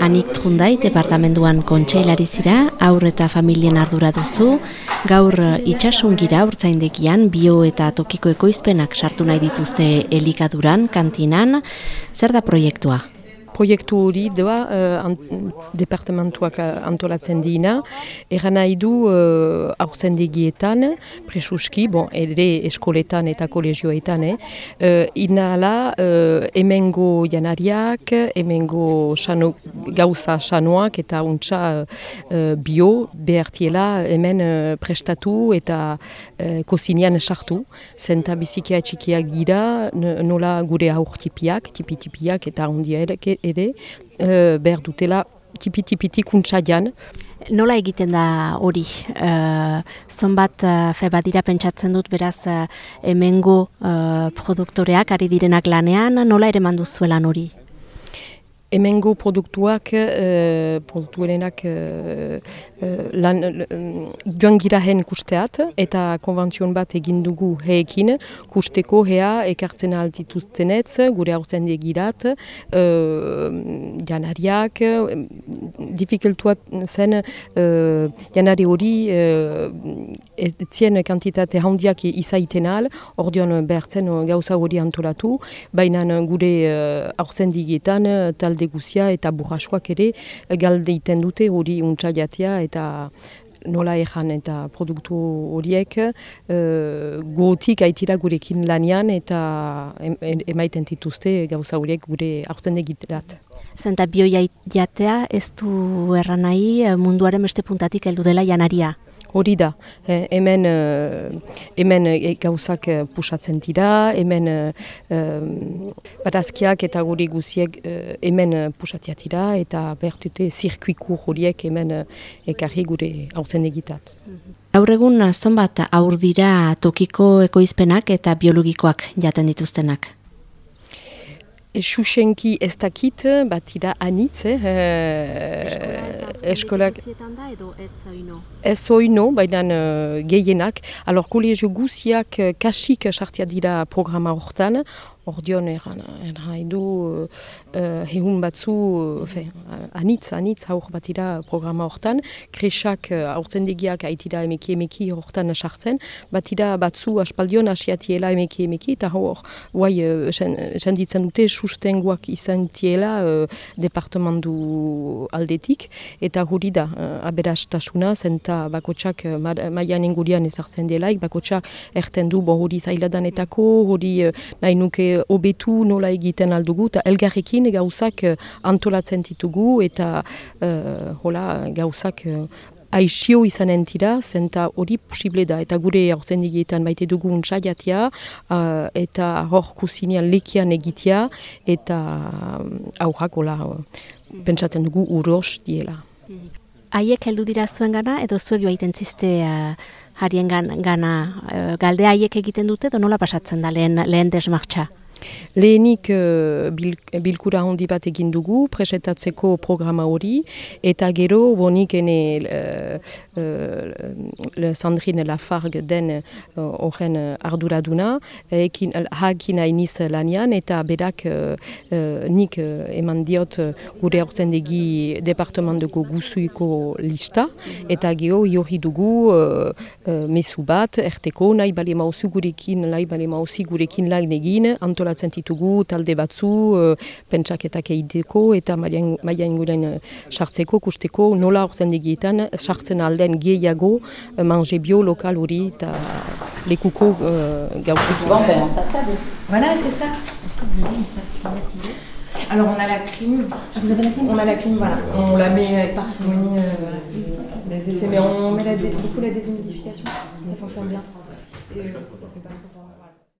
Anik Trundai, departamenduan kontseilari zira, aur eta familien ardura duzu, gaur itxasungira urtzaindegian bio eta tokiko ekoizpenak sartu nahi dituzte elikaduran, kantinan, zer da proiektua? Proiektu hori doa uh, departamentuak antolatzen dina. Eran nahi du uh, aurzen digietan, presuski, bon, ere eskoletan eta kolegioetan, eh? uh, inala uh, emengo janariak, emengo xano, gauza xanoak eta untsa uh, bio behartiela hemen uh, prestatu eta uh, kozinian sartu. Zenta bizikia txikiak gira, nola gure aur tipiak, tipi-tipiak eta hundia ere uh, behar dutela tipi-tipiti kuntsaian. Nola egiten da hori? Uh, zonbat uh, fe badira pentsatzen dut beraz uh, hemengo produktoreak ari direnak lanean, nola ere mandu zuelan hori? Hemengo produktuak, uh, produktuenenak uh, lan, joan gira kusteat eta konventzion bat egin dugu heekin kusteko hea ekartzen altituztenetz gure aurtzen digirat uh, janariak dificultuat zen uh, janari hori uh, ez kantitate handiak izaiten al ordean behartzen gauza hori antolatu baina gure aurtzen digietan talde guzia eta burrasuak ere galdeiten dute hori untsa jatia eta nola ejan eta produktu horiek uh, gotik aitira gurekin lanian eta emaiten dituzte gauza horiek gure aurten egiterat. Zenta bio jatea ez du erran nahi munduaren beste puntatik heldu dela janaria? Hori da, eh, hemen, eh, hemen eh, gauzak eh, pusatzen dira, hemen eh, batazkiak eta guri guziek hemen pusatiat dira eta bertute zirkuiku horiek hemen ekarri gure hautzen egitat. Gaur egun bat aur dira tokiko ekoizpenak eta biologikoak jaten dituztenak? Xuxenki ez dakit, bat ira anitz, eh, eskolak... Ez oino, baina uh, gehienak. Alor, kolegio guziak kasik sartia dira programa hortan, ordion eran, eran du uh, batzu, uh, anitz, anitz haur batira programa hortan, kresak uh, aurtzen digiak haitira emeki emeki hortan sartzen, batira batzu aspaldion asiatiela emeki emeki, eta hor, guai, uh, ditzen dute, sustengoak izan tiela uh, departamentu aldetik, eta hori da, uh, aberastasuna, zenta bakotsak uh, maian ingurian ezartzen delaik, bakotsak erten du, bo hori zailadanetako, hori uh, nahi nuke hobetu nola egiten aldugu, eta elgarrekin gauzak antolatzen ditugu, eta uh, hola gauzak uh, aixio izan entira, zenta hori posible da, eta gure horzen digietan baite dugu untsaiatia, uh, eta hor kusinean lekian egitea, eta uh, aurrak uh, pentsatzen dugu uros diela. Haiek heldu dira zuen gana, edo zuek joa iten ziste harien gana, galde haiek egiten dute, edo nola pasatzen da lehen, lehen desmartxa? Lehenik uh, bilkura handi bat egin dugu, presetatzeko programa hori, eta gero bonik ene uh, uh, Sandrine Lafarg den horren uh, arduraduna, ekin, hakin hainiz lanian, eta berak nik eman diot gure horzen degi departamentuko guzuiko lista, eta gero jorri dugu uh, mesu bat, erteko, nahi bale mauzu gurekin, nahi bale mauzi gurekin lain egin, antolatzen ditugu talde batzu, uh, pentsaketak egiteko eta maia inguren uh, sartzeko, kusteko nola horzen digietan, sartzen alden gehiago uh, manje bio lokal hori eta lekuko uh, gauzik. Bon, ben, Voilà, c'est ça. Alors on a la clim. Vous avez la clim? On a la clim, voilà. On la met avec parcimonie, euh, les effets, mais on met la beaucoup la déshumidification. Ça fonctionne bien. Et, euh, ça fait pas trop